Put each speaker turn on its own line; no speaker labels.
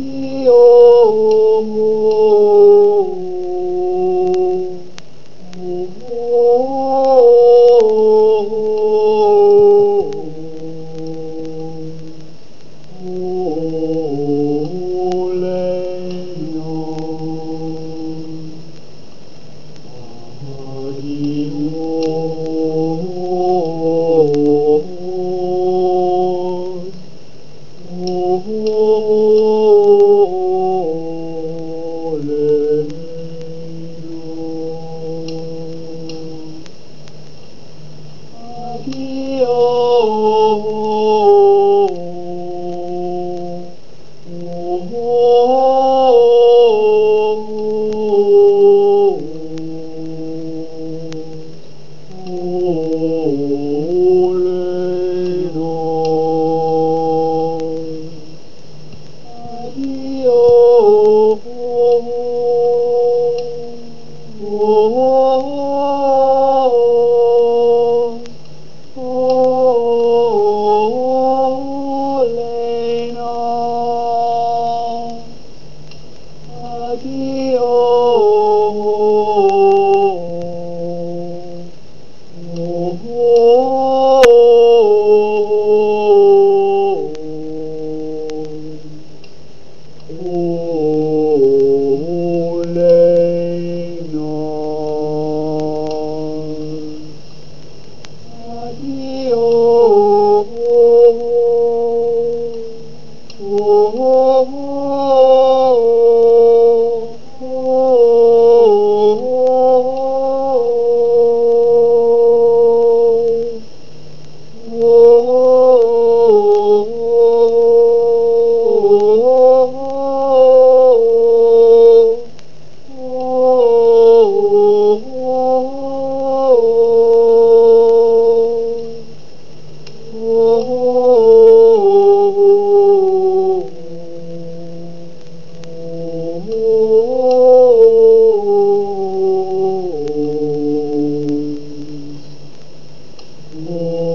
here. Oh Oh.